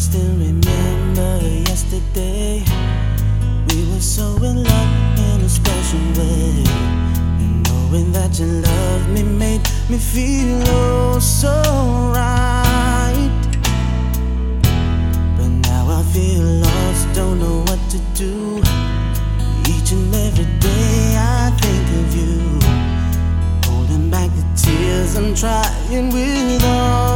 still remember yesterday. We were so in love in a special way. And knowing that you loved me made me feel oh so right. But now I feel lost, don't know what to do. Each and every day I think of you. Holding back the tears, I'm trying with all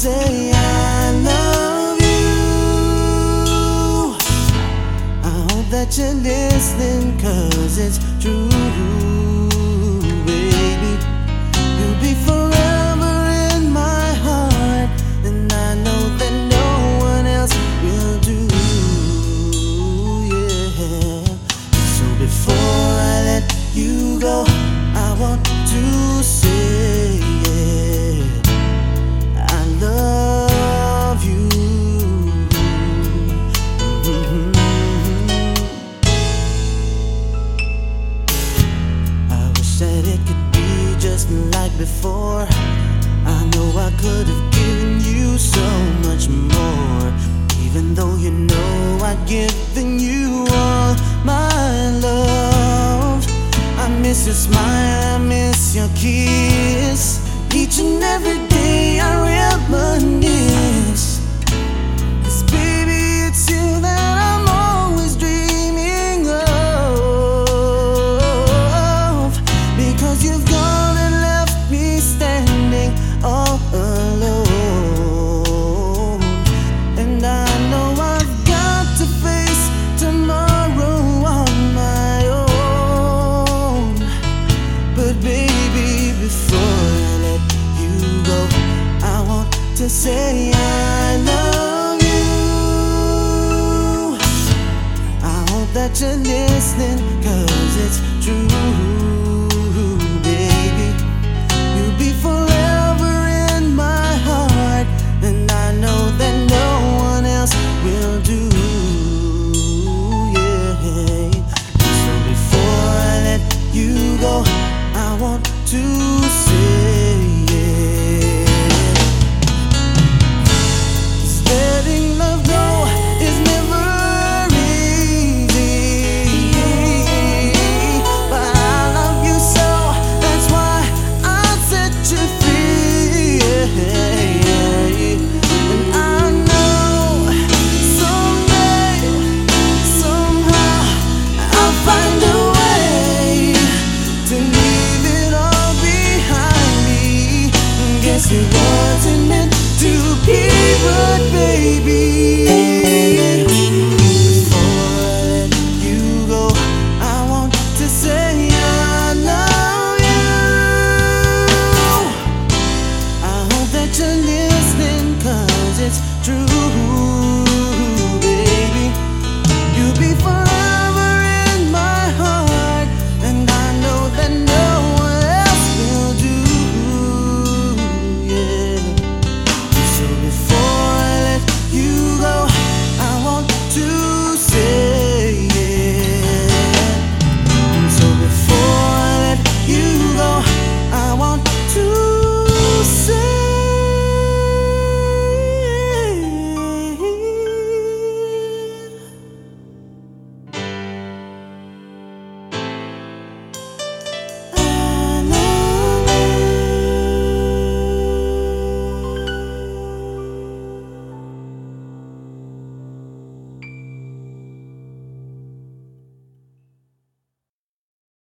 say I love you. I hope that you're listening, cause it's true, just like before. I know I could have given you so much more. Even though you know I've given you all my love. I miss your smile, I miss your kiss. Each and every day I say I love you. I hope that you're listening, cause it's true. it wasn't meant to be, but baby. Before you go, I want to say I love you. I hope that you're it's true.